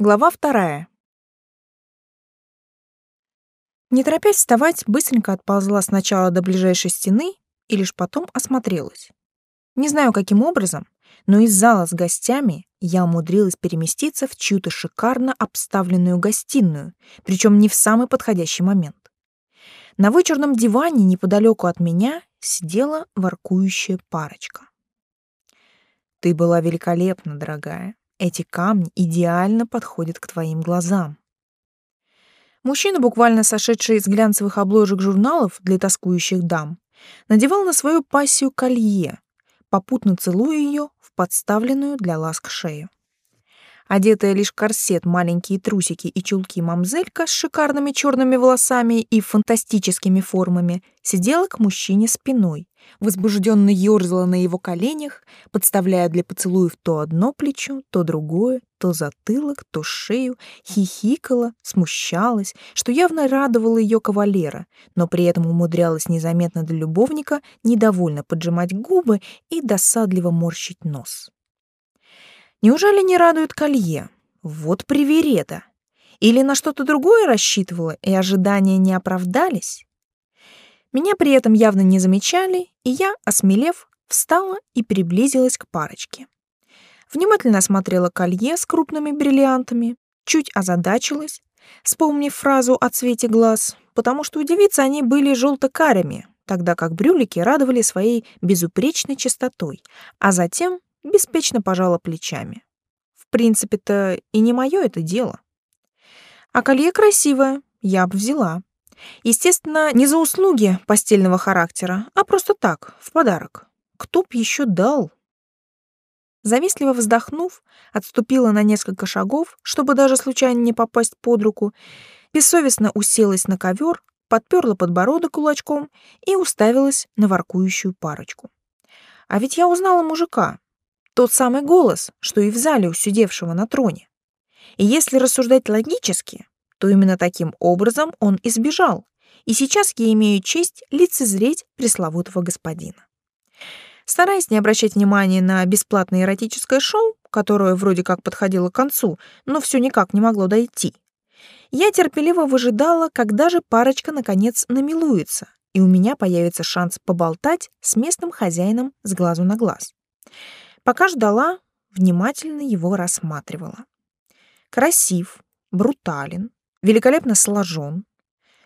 Глава вторая. Не торопясь вставать, быстренько отползла сначала до ближайшей стены и лишь потом осмотрелась. Не знаю, каким образом, но из зала с гостями я умудрилась переместиться в чью-то шикарно обставленную гостиную, причем не в самый подходящий момент. На вычурном диване неподалеку от меня сидела воркующая парочка. «Ты была великолепна, дорогая», эти камни идеально подходят к твоим глазам. Мужчина, буквально сошедший из глянцевых обложек журналов для тоскующих дам, надевал на свою пассию колье, попутно целуя ее в подставленную для ласк шею. Одетая лишь корсет, маленькие трусики и чулки мамзелька с шикарными черными волосами и фантастическими формами сидела к мужчине спиной, возбужденно ёрзала на его коленях, подставляя для поцелуев то одно плечо, то другое, то затылок, то шею, хихикала, смущалась, что явно радовало ее кавалера, но при этом умудрялась незаметно для любовника недовольно поджимать губы и досадливо морщить нос. Неужели не радует колье? Вот привереда. Или на что-то другое рассчитывала, и ожидания не оправдались? Меня при этом явно не замечали, и я, осмелев, встала и приблизилась к парочке. Внимательно осмотрела колье с крупными бриллиантами, чуть озадачилась, вспомнив фразу о цвете глаз, потому что у девицы они были желто-карими, тогда как брюлики радовали своей безупречной чистотой, а затем беспечно пожала плечами. В принципе-то и не мое это дело. А колье красивое, я бы взяла. Естественно, не за услуги постельного характера, а просто так, в подарок. Кто б еще дал? Завистливо вздохнув, отступила на несколько шагов, чтобы даже случайно не попасть под руку, бессовестно уселась на ковер, подперла подбородок кулачком и уставилась на воркующую парочку. А ведь я узнала мужика. Тот самый голос, что и в зале у сидевшего на троне. И если рассуждать логически, то именно таким образом он избежал, и сейчас я имею честь лицезреть пресловутого господина. Стараясь не обращать внимания на бесплатное эротическое шоу, которое вроде как подходило к концу, но все никак не могло дойти, я терпеливо выжидала, когда же парочка наконец намилуется, и у меня появится шанс поболтать с местным хозяином с глазу на глаз. Пока ждала, внимательно его рассматривала. Красив, брутален, великолепно сложен,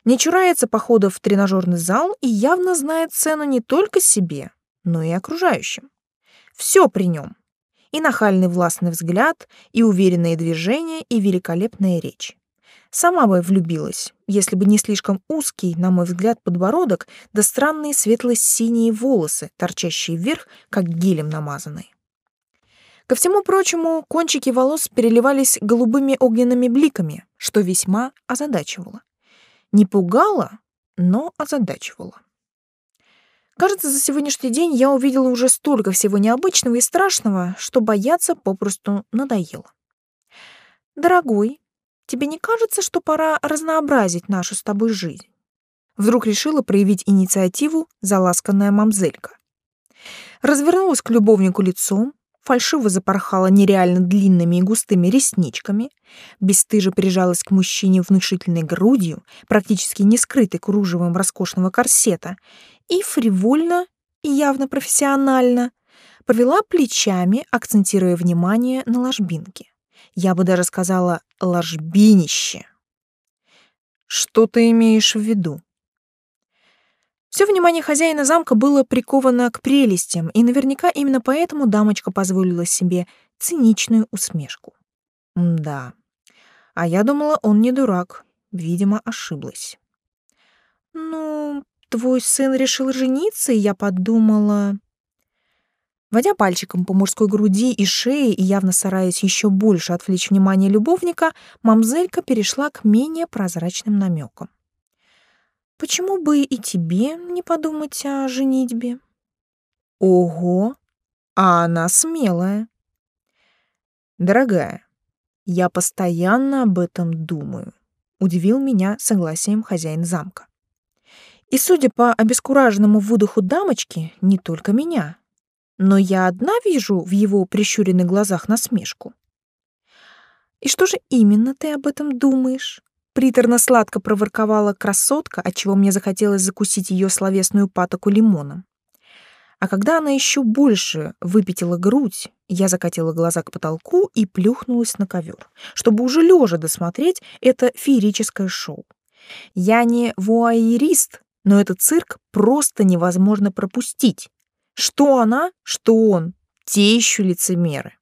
не чурается походов в тренажерный зал и явно знает цену не только себе, но и окружающим. Все при нем. И нахальный властный взгляд, и уверенные движения, и великолепная речь. Сама бы влюбилась, если бы не слишком узкий, на мой взгляд, подбородок, да странные светло-синие волосы, торчащие вверх, как гелем намазанные. Ко всему прочему, кончики волос переливались голубыми огненными бликами, что весьма озадачивало. Не пугало, но озадачивало. Кажется, за сегодняшний день я увидела уже столько всего необычного и страшного, что бояться попросту надоело. Дорогой, тебе не кажется, что пора разнообразить нашу с тобой жизнь? Вдруг решила проявить инициативу заласканная мамзелька. Развернулась к любовнику лицом, фальшиво запорхала нереально длинными и густыми ресничками, бесстыже прижалась к мужчине внушительной грудью, практически не скрытой кружевом роскошного корсета, и фривольно и явно профессионально провела плечами, акцентируя внимание на ложбинке. Я бы даже сказала «ложбинище». «Что ты имеешь в виду?» Все внимание хозяина замка было приковано к прелестям, и наверняка именно поэтому дамочка позволила себе циничную усмешку. Да. А я думала, он не дурак. Видимо, ошиблась. Ну, твой сын решил жениться, и я подумала... Водя пальчиком по мужской груди и шее и явно стараясь еще больше отвлечь внимание любовника, мамзелька перешла к менее прозрачным намекам. Почему бы и тебе не подумать о женитьбе? Ого, а она смелая. Дорогая, я постоянно об этом думаю, удивил меня согласием хозяин замка. И судя по обескураженному выдоху дамочки, не только меня. Но я одна вижу в его прищуренных глазах насмешку. И что же именно ты об этом думаешь? Приторно-сладко проворковала красотка, отчего мне захотелось закусить ее словесную патоку лимоном. А когда она еще больше выпятила грудь, я закатила глаза к потолку и плюхнулась на ковер, чтобы уже лежа досмотреть это феерическое шоу. Я не вуайерист, но этот цирк просто невозможно пропустить. Что она, что он, те еще лицемеры.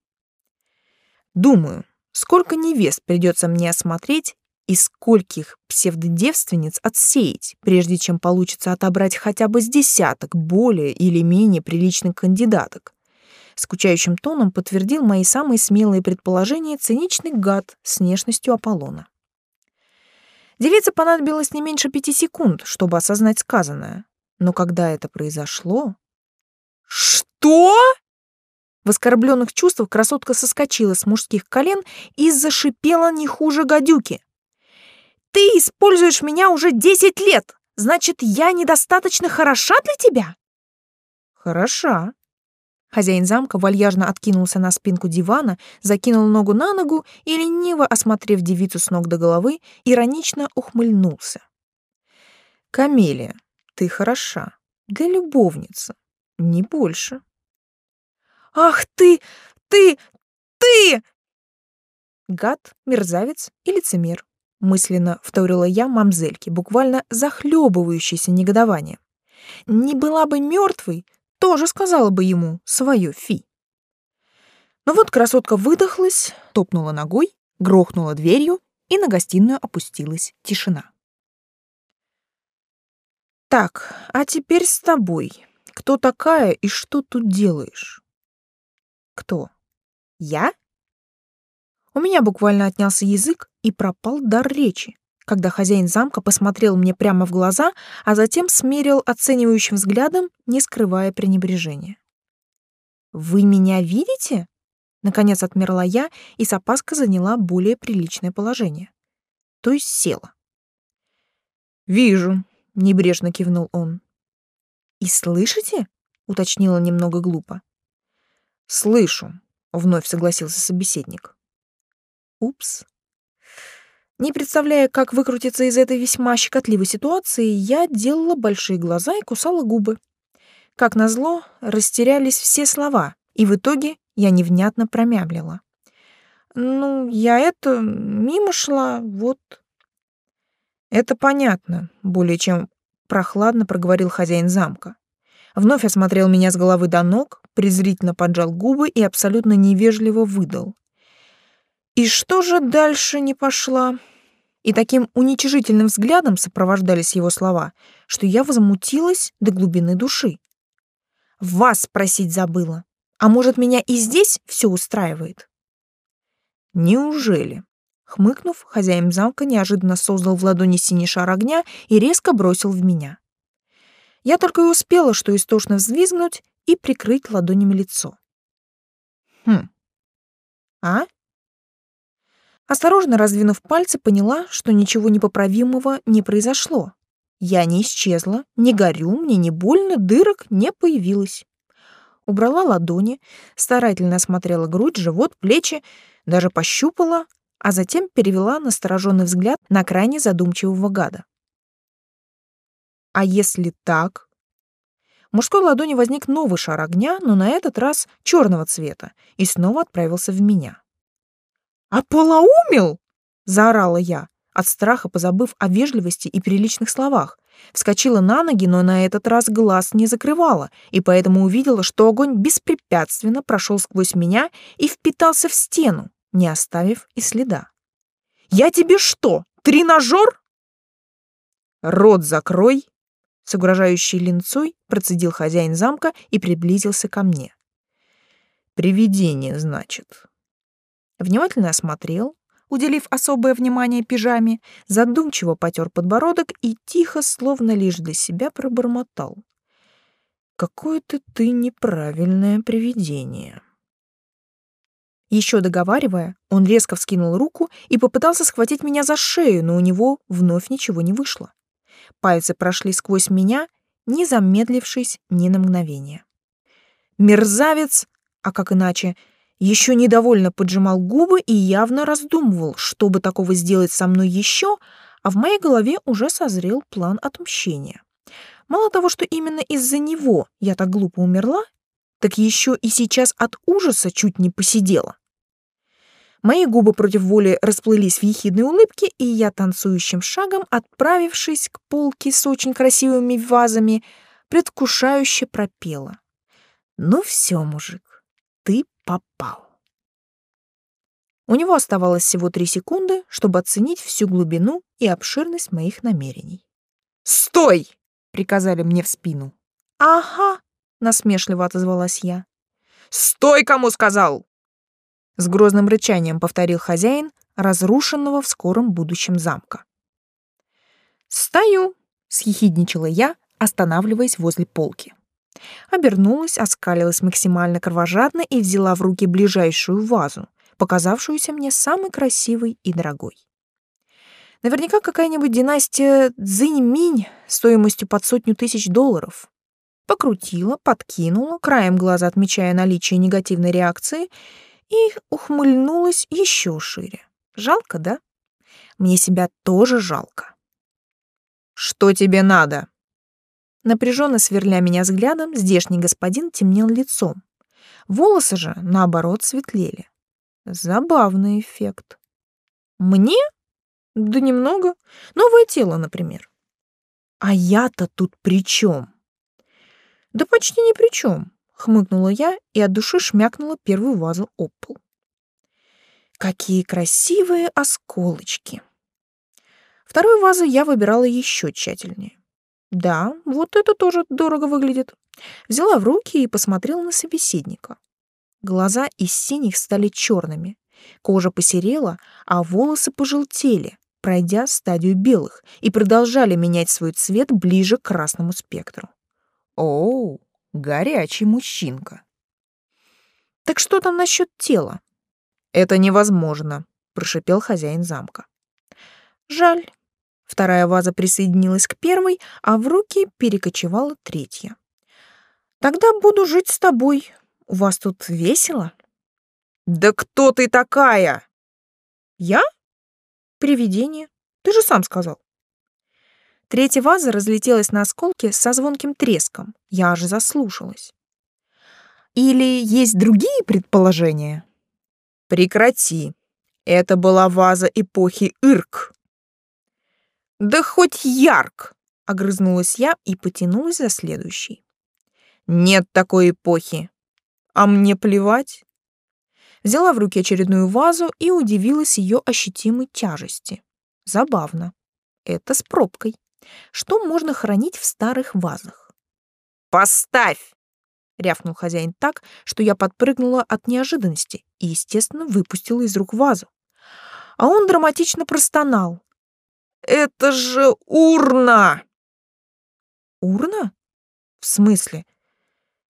Думаю, сколько невест придется мне осмотреть и скольких псевдодевственниц отсеять, прежде чем получится отобрать хотя бы с десяток более или менее приличных кандидаток. Скучающим тоном подтвердил мои самые смелые предположения циничный гад с внешностью Аполлона. Девице понадобилось не меньше пяти секунд, чтобы осознать сказанное. Но когда это произошло... «Что?» В оскорбленных чувствах красотка соскочила с мужских колен и зашипела не хуже гадюки. Ты используешь меня уже десять лет. Значит, я недостаточно хороша для тебя? Хороша. Хозяин замка вальяжно откинулся на спинку дивана, закинул ногу на ногу и, лениво осмотрев девицу с ног до головы, иронично ухмыльнулся. «Камелия, ты хороша. Для любовницы. Не больше». «Ах ты! Ты! Ты!» Гад, мерзавец и лицемер мысленно вторила я мамзельке, буквально захлебывающейся негодованием. Не была бы мертвой, тоже сказала бы ему свое фи. Но вот красотка выдохлась, топнула ногой, грохнула дверью, и на гостиную опустилась тишина. Так, а теперь с тобой. Кто такая и что тут делаешь? Кто? Я? У меня буквально отнялся язык и пропал дар речи, когда хозяин замка посмотрел мне прямо в глаза, а затем смерил оценивающим взглядом, не скрывая пренебрежения. «Вы меня видите?» Наконец отмерла я и с опаской заняла более приличное положение. То есть села. «Вижу», — небрежно кивнул он. «И слышите?» — уточнила немного глупо. «Слышу», — вновь согласился собеседник. Упс. Не представляя, как выкрутиться из этой весьма щекотливой ситуации, я делала большие глаза и кусала губы. Как назло, растерялись все слова, и в итоге я невнятно промямлила. «Ну, я это... мимо шла, вот...» «Это понятно», — более чем прохладно проговорил хозяин замка. Вновь осмотрел меня с головы до ног, презрительно поджал губы и абсолютно невежливо выдал. И что же дальше не пошла? И таким уничижительным взглядом сопровождались его слова, что я возмутилась до глубины души. Вас спросить забыла. А может, меня и здесь все устраивает? Неужели? Хмыкнув, хозяин замка неожиданно создал в ладони синий шар огня и резко бросил в меня. Я только и успела, что истошно взвизгнуть и прикрыть ладонями лицо. Хм. А? Осторожно раздвинув пальцы, поняла, что ничего непоправимого не произошло. Я не исчезла, не горю, мне не больно, дырок не появилось. Убрала ладони, старательно осмотрела грудь, живот, плечи, даже пощупала, а затем перевела настороженный взгляд на крайне задумчивого гада. А если так? В мужской ладони возник новый шар огня, но на этот раз черного цвета, и снова отправился в меня. «Ополоумел?» — заорала я, от страха позабыв о вежливости и приличных словах. Вскочила на ноги, но на этот раз глаз не закрывала, и поэтому увидела, что огонь беспрепятственно прошел сквозь меня и впитался в стену, не оставив и следа. «Я тебе что, тренажер?» «Рот закрой!» С угрожающей линцой процедил хозяин замка и приблизился ко мне. «Привидение, значит внимательно осмотрел, уделив особое внимание пижаме, задумчиво потер подбородок и тихо, словно лишь для себя, пробормотал. «Какое-то ты неправильное привидение». Еще договаривая, он резко вскинул руку и попытался схватить меня за шею, но у него вновь ничего не вышло. Пальцы прошли сквозь меня, не замедлившись ни на мгновение. Мерзавец, а как иначе, еще недовольно поджимал губы и явно раздумывал, чтобы такого сделать со мной еще, а в моей голове уже созрел план отмщения. Мало того, что именно из-за него я так глупо умерла, так еще и сейчас от ужаса чуть не посидела. Мои губы против воли расплылись в ехидной улыбке, и я танцующим шагом, отправившись к полке с очень красивыми вазами, предвкушающе пропела. «Ну все, мужик, ты попал». У него оставалось всего три секунды, чтобы оценить всю глубину и обширность моих намерений. «Стой!» — приказали мне в спину. «Ага», — насмешливо отозвалась я. «Стой, кому сказал!» С грозным рычанием повторил хозяин разрушенного в скором будущем замка. «Стою!» — съехидничала я, останавливаясь возле полки. Обернулась, оскалилась максимально кровожадно и взяла в руки ближайшую вазу, показавшуюся мне самой красивой и дорогой. Наверняка какая-нибудь династия Цзинь-Минь стоимостью под сотню тысяч долларов. Покрутила, подкинула, краем глаза отмечая наличие негативной реакции, и ухмыльнулась еще шире. Жалко, да? Мне себя тоже жалко. «Что тебе надо?» Напряженно сверля меня взглядом, здешний господин темнел лицом. Волосы же, наоборот, светлели. Забавный эффект. Мне? Да немного. Новое тело, например. А я-то тут при чем? Да почти ни при чем, хмыкнула я и от души шмякнула первую вазу об пол. Какие красивые осколочки. Вторую вазу я выбирала еще тщательнее. Да, вот это тоже дорого выглядит. Взяла в руки и посмотрела на собеседника. Глаза из синих стали черными, кожа посерела, а волосы пожелтели, пройдя стадию белых, и продолжали менять свой цвет ближе к красному спектру. Оу, горячий мужчинка. Так что там насчет тела? Это невозможно, прошипел хозяин замка. Жаль, Вторая ваза присоединилась к первой, а в руки перекочевала третья. Тогда буду жить с тобой. У вас тут весело? Да кто ты такая? Я? Привидение. Ты же сам сказал. Третья ваза разлетелась на осколки со звонким треском. Я аж заслушалась. Или есть другие предположения? Прекрати. Это была ваза эпохи Ирк. «Да хоть ярк!» — огрызнулась я и потянулась за следующей. «Нет такой эпохи. А мне плевать». Взяла в руки очередную вазу и удивилась ее ощутимой тяжести. Забавно. Это с пробкой. Что можно хранить в старых вазах? «Поставь!» — рявкнул хозяин так, что я подпрыгнула от неожиданности и, естественно, выпустила из рук вазу. А он драматично простонал. Это же урна!» «Урна? В смысле?»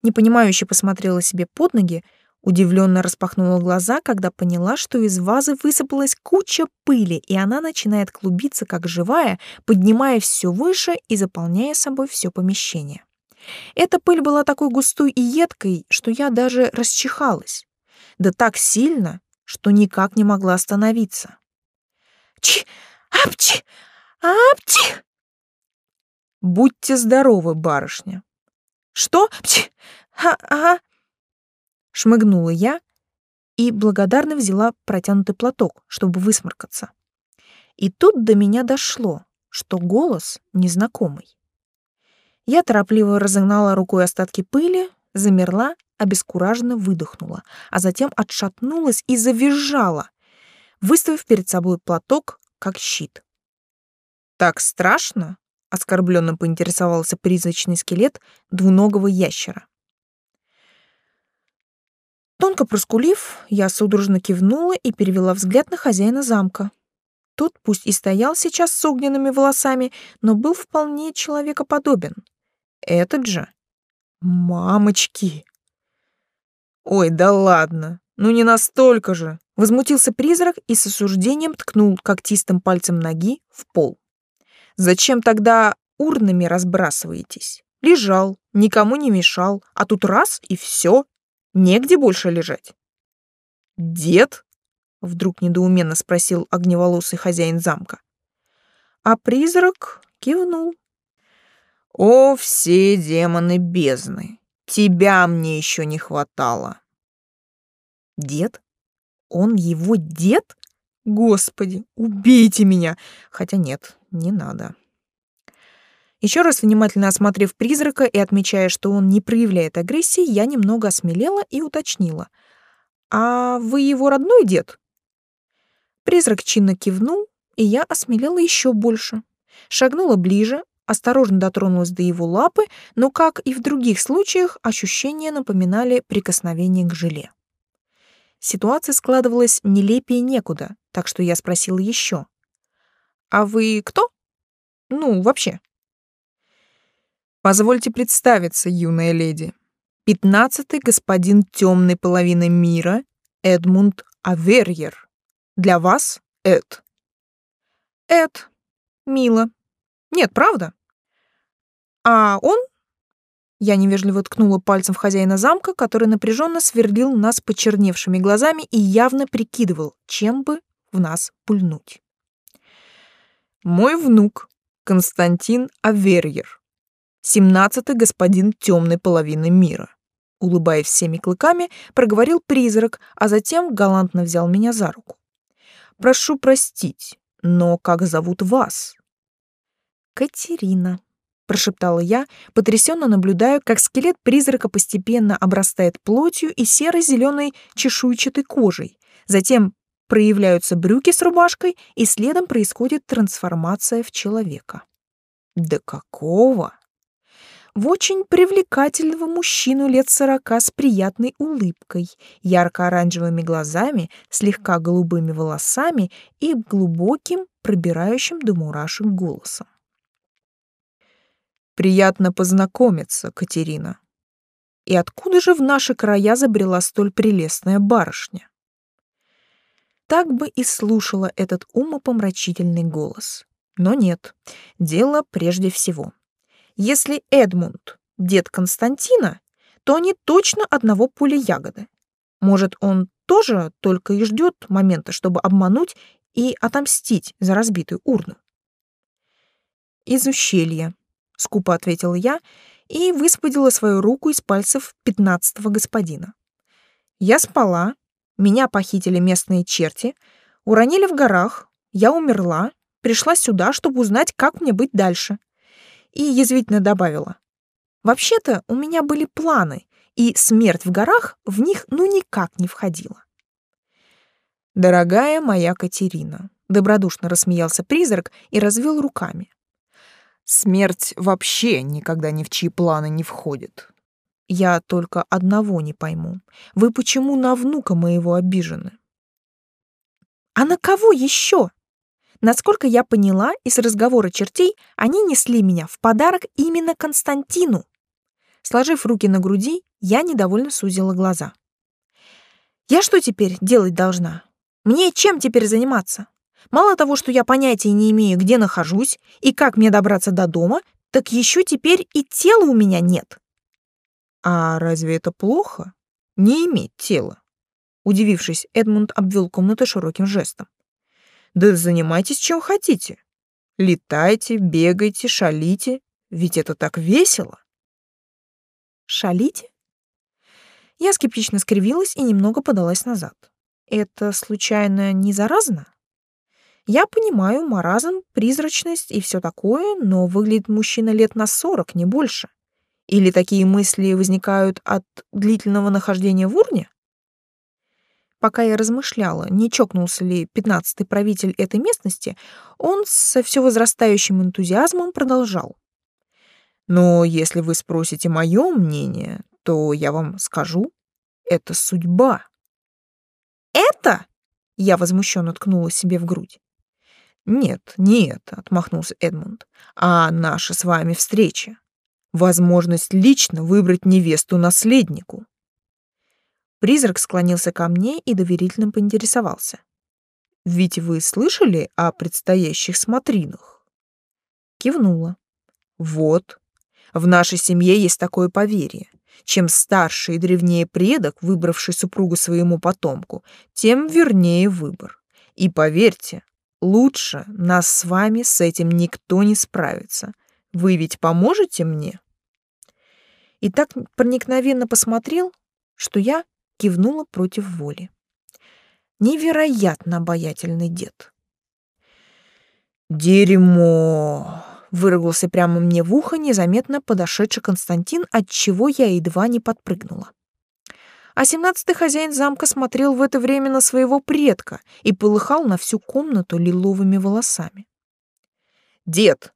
Непонимающе посмотрела себе под ноги, удивленно распахнула глаза, когда поняла, что из вазы высыпалась куча пыли, и она начинает клубиться, как живая, поднимая все выше и заполняя собой все помещение. Эта пыль была такой густой и едкой, что я даже расчихалась. Да так сильно, что никак не могла остановиться. «Чи! Апчи! Апчи!» «Будьте здоровы, барышня!» «Что? Пчи! Ага!» Шмыгнула я и благодарно взяла протянутый платок, чтобы высморкаться. И тут до меня дошло, что голос незнакомый. Я торопливо разогнала рукой остатки пыли, замерла, обескураженно выдохнула, а затем отшатнулась и завизжала, выставив перед собой платок, как щит. «Так страшно?» — оскорбленно поинтересовался призрачный скелет двуногого ящера. Тонко проскулив, я судорожно кивнула и перевела взгляд на хозяина замка. Тот пусть и стоял сейчас с огненными волосами, но был вполне человекоподобен. Этот же... Мамочки! Ой, да ладно, ну не настолько же. Возмутился призрак и с осуждением ткнул когтистым пальцем ноги в пол. «Зачем тогда урнами разбрасываетесь? Лежал, никому не мешал, а тут раз и все. Негде больше лежать». Дед? Вдруг недоуменно спросил огневолосый хозяин замка. А призрак кивнул. О, все демоны бездны! Тебя мне еще не хватало. Дед? Он его дед? Господи, убейте меня! Хотя нет, не надо. Еще раз внимательно осмотрев призрака и отмечая, что он не проявляет агрессии, я немного осмелела и уточнила. «А вы его родной дед?» Призрак чинно кивнул, и я осмелела еще больше. Шагнула ближе, осторожно дотронулась до его лапы, но, как и в других случаях, ощущения напоминали прикосновение к желе. Ситуация складывалась нелепее некуда, так что я спросила еще. «А вы кто? Ну, вообще?» Позвольте представиться, юная леди. Пятнадцатый господин темной половины мира Эдмунд Аверьер. Для вас Эд. Эд. Мило. Нет, правда? А он? Я невежливо ткнула пальцем в хозяина замка, который напряженно сверлил нас почерневшими глазами и явно прикидывал, чем бы в нас пульнуть. Мой внук Константин Аверьер семнадцатый господин темной половины мира. Улыбаясь всеми клыками, проговорил призрак, а затем галантно взял меня за руку. «Прошу простить, но как зовут вас?» «Катерина», — прошептала я, потрясенно наблюдая, как скелет призрака постепенно обрастает плотью и серо-зеленой чешуйчатой кожей. Затем проявляются брюки с рубашкой, и следом происходит трансформация в человека. «Да какого?» в очень привлекательного мужчину лет сорока с приятной улыбкой, ярко-оранжевыми глазами, слегка голубыми волосами и глубоким, пробирающим до мурашек голосом. «Приятно познакомиться, Катерина. И откуда же в наши края забрела столь прелестная барышня?» Так бы и слушала этот умопомрачительный голос. Но нет, дело прежде всего — если Эдмунд — дед Константина, то они точно одного поля ягоды. Может, он тоже только и ждет момента, чтобы обмануть и отомстить за разбитую урну? «Из ущелья», — скупо ответила я и высвободила свою руку из пальцев пятнадцатого господина. Я спала, меня похитили местные черти, уронили в горах, я умерла, пришла сюда, чтобы узнать, как мне быть дальше и язвительно добавила. «Вообще-то у меня были планы, и смерть в горах в них ну никак не входила». «Дорогая моя Катерина», — добродушно рассмеялся призрак и развел руками. «Смерть вообще никогда ни в чьи планы не входит. Я только одного не пойму. Вы почему на внука моего обижены?» «А на кого еще?» Насколько я поняла из разговора чертей, они несли меня в подарок именно Константину. Сложив руки на груди, я недовольно сузила глаза. Я что теперь делать должна? Мне чем теперь заниматься? Мало того, что я понятия не имею, где нахожусь и как мне добраться до дома, так еще теперь и тела у меня нет. А разве это плохо? Не иметь тела? Удивившись, Эдмунд обвел комнату широким жестом. Да занимайтесь чем хотите. Летайте, бегайте, шалите, ведь это так весело. Шалите? Я скептично скривилась и немного подалась назад. Это случайно не заразно? Я понимаю маразм, призрачность и все такое, но выглядит мужчина лет на сорок, не больше. Или такие мысли возникают от длительного нахождения в урне? Пока я размышляла, не чокнулся ли пятнадцатый правитель этой местности, он со все возрастающим энтузиазмом продолжал. «Но если вы спросите мое мнение, то я вам скажу, это судьба». «Это?» — я возмущенно ткнула себе в грудь. «Нет, не это», — отмахнулся Эдмунд, — «а наша с вами встреча. Возможность лично выбрать невесту наследнику». Призрак склонился ко мне и доверительно поинтересовался. «Ведь вы слышали о предстоящих смотринах?» Кивнула. «Вот. В нашей семье есть такое поверье. Чем старше и древнее предок, выбравший супругу своему потомку, тем вернее выбор. И поверьте, лучше нас с вами с этим никто не справится. Вы ведь поможете мне? И так проникновенно посмотрел, что я кивнула против воли. Невероятно обаятельный дед. «Дерьмо!» — выругался прямо мне в ухо незаметно подошедший Константин, от чего я едва не подпрыгнула. А семнадцатый хозяин замка смотрел в это время на своего предка и полыхал на всю комнату лиловыми волосами. «Дед,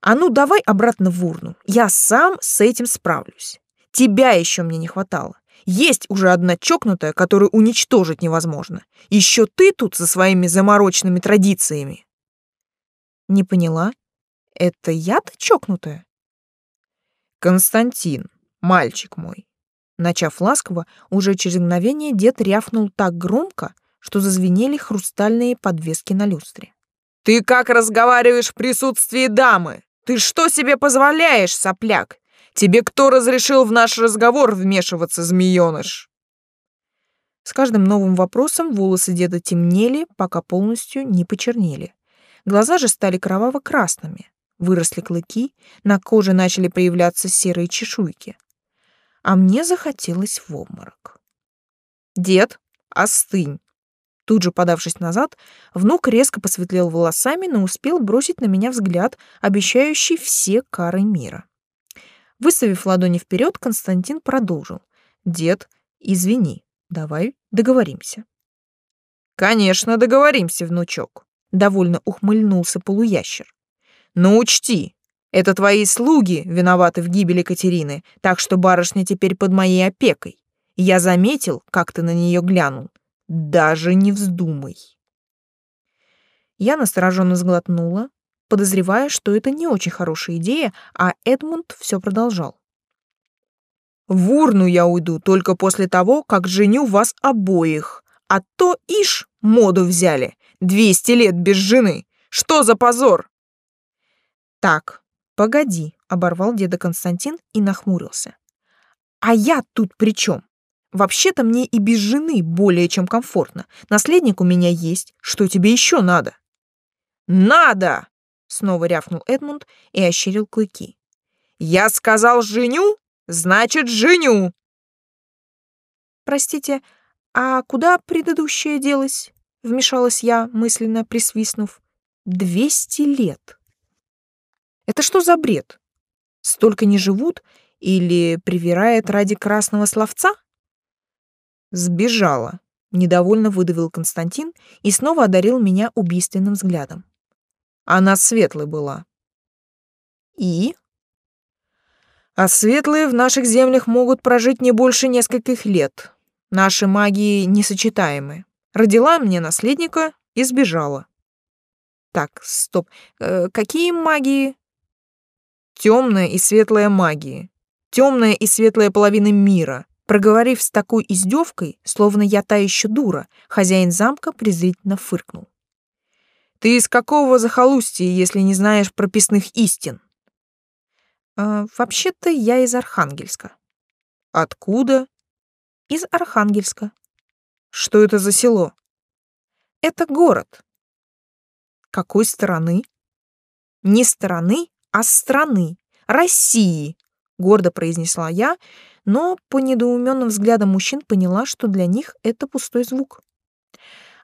а ну давай обратно в урну, я сам с этим справлюсь. Тебя еще мне не хватало. Есть уже одна чокнутая, которую уничтожить невозможно. Еще ты тут со своими замороченными традициями». Не поняла. Это я-то чокнутая? Константин, мальчик мой. Начав ласково, уже через мгновение дед рявкнул так громко, что зазвенели хрустальные подвески на люстре. «Ты как разговариваешь в присутствии дамы? Ты что себе позволяешь, сопляк? Тебе кто разрешил в наш разговор вмешиваться, змеёныш?» С каждым новым вопросом волосы деда темнели, пока полностью не почернели. Глаза же стали кроваво-красными, выросли клыки, на коже начали появляться серые чешуйки. А мне захотелось в обморок. «Дед, остынь!» Тут же, подавшись назад, внук резко посветлел волосами, но успел бросить на меня взгляд, обещающий все кары мира. Выставив ладони вперед, Константин продолжил. «Дед, извини, давай договоримся». «Конечно, договоримся, внучок», довольно ухмыльнулся полуящер. Но учти, это твои слуги виноваты в гибели Катерины, так что барышня теперь под моей опекой. Я заметил, как ты на нее глянул. Даже не вздумай. Я настороженно сглотнула, подозревая, что это не очень хорошая идея, а Эдмунд все продолжал. В урну я уйду только после того, как женю вас обоих. А то, ишь, моду взяли. Двести лет без жены. Что за позор? Так, погоди, оборвал деда Константин и нахмурился. А я тут при чем? Вообще-то мне и без жены более чем комфортно. Наследник у меня есть. Что тебе еще надо? Надо! Снова рявкнул Эдмунд и ощерил клыки. Я сказал женю, значит женю. Простите, а куда предыдущая делась? вмешалась я, мысленно присвистнув. Двести лет. Это что за бред? Столько не живут или привирает ради красного словца? Сбежала, недовольно выдавил Константин и снова одарил меня убийственным взглядом. Она светлой была. И а светлые в наших землях могут прожить не больше нескольких лет. Наши магии несочетаемы. Родила мне наследника и сбежала. Так, стоп. Э, какие магии? Темная и светлая магии. Темная и светлая половина мира. Проговорив с такой издевкой, словно я та еще дура, хозяин замка презрительно фыркнул. Ты из какого захолустья, если не знаешь прописных истин? Э, вообще-то я из Архангельска. Откуда? Из Архангельска. Что это за село? Это город. Какой стороны? Не стороны, а страны. России, гордо произнесла я, но по недоуменным взглядам мужчин поняла, что для них это пустой звук.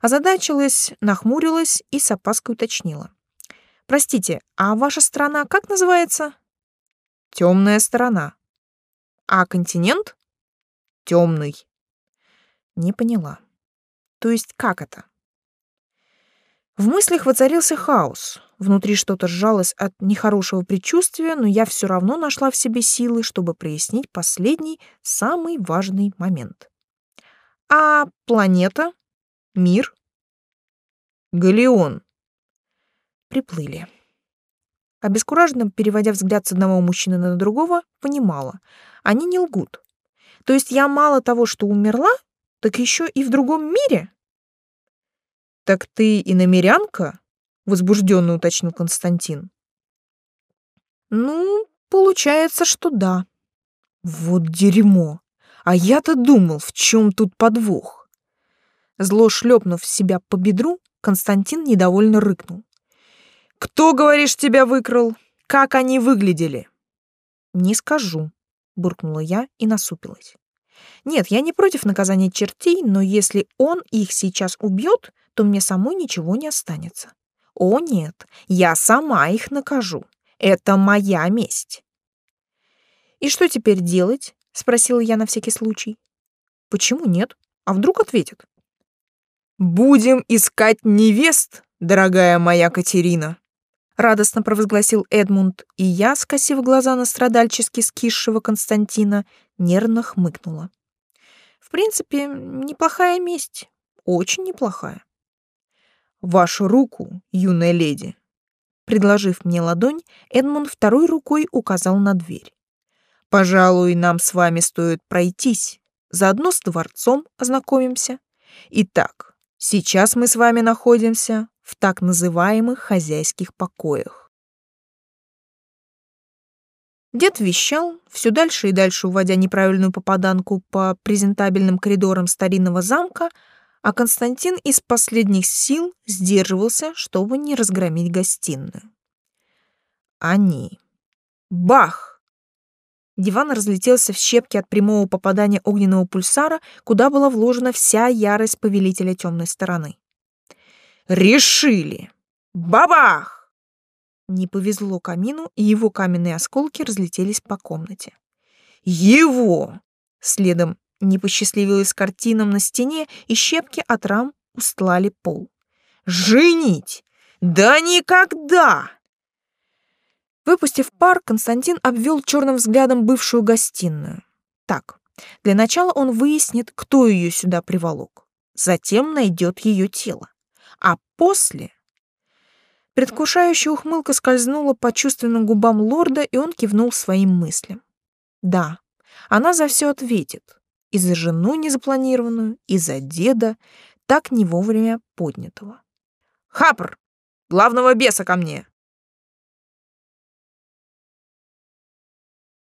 Озадачилась, нахмурилась и с опаской уточнила. «Простите, а ваша страна как называется?» «Темная сторона». «А континент?» «Темный». Не поняла. То есть как это? В мыслях воцарился хаос. Внутри что-то сжалось от нехорошего предчувствия, но я все равно нашла в себе силы, чтобы прояснить последний, самый важный момент. А планета? Мир? Галеон. Приплыли. Обескураженно, переводя взгляд с одного мужчины на другого, понимала. Они не лгут. То есть я мало того, что умерла, так еще и в другом мире? Так ты и намерянка? Возбужденно уточнил Константин. Ну, получается, что да. Вот дерьмо. А я-то думал, в чем тут подвох. Зло шлепнув себя по бедру, Константин недовольно рыкнул. «Кто, говоришь, тебя выкрал? Как они выглядели?» «Не скажу», — буркнула я и насупилась. «Нет, я не против наказания чертей, но если он их сейчас убьет, то мне самой ничего не останется. О нет, я сама их накажу. Это моя месть». «И что теперь делать?» — спросила я на всякий случай. «Почему нет? А вдруг ответит?» «Будем искать невест, дорогая моя Катерина», — радостно провозгласил Эдмунд, и я, скосив глаза на страдальчески скисшего Константина, нервно хмыкнула. «В принципе, неплохая месть, очень неплохая». «Вашу руку, юная леди», Предложив мне ладонь, Эдмунд второй рукой указал на дверь. «Пожалуй, нам с вами стоит пройтись. Заодно с дворцом ознакомимся. Итак, Сейчас мы с вами находимся в так называемых хозяйских покоях. Дед вещал, все дальше и дальше уводя неправильную попаданку по презентабельным коридорам старинного замка, а Константин из последних сил сдерживался, чтобы не разгромить гостиную. Они. Бах! Диван разлетелся в щепки от прямого попадания огненного пульсара, куда была вложена вся ярость повелителя темной стороны. «Решили! Бабах!» Не повезло камину, и его каменные осколки разлетелись по комнате. «Его!» Следом не посчастливилось картинам на стене, и щепки от рам устлали пол. «Женить! Да никогда!» Выпустив пар, Константин обвел черным взглядом бывшую гостиную. Так, для начала он выяснит, кто ее сюда приволок. Затем найдет ее тело. А после... Предвкушающая ухмылка скользнула по чувственным губам лорда, и он кивнул своим мыслям. Да, она за все ответит. И за жену незапланированную, и за деда, так не вовремя поднятого. «Хапр! Главного беса ко мне!»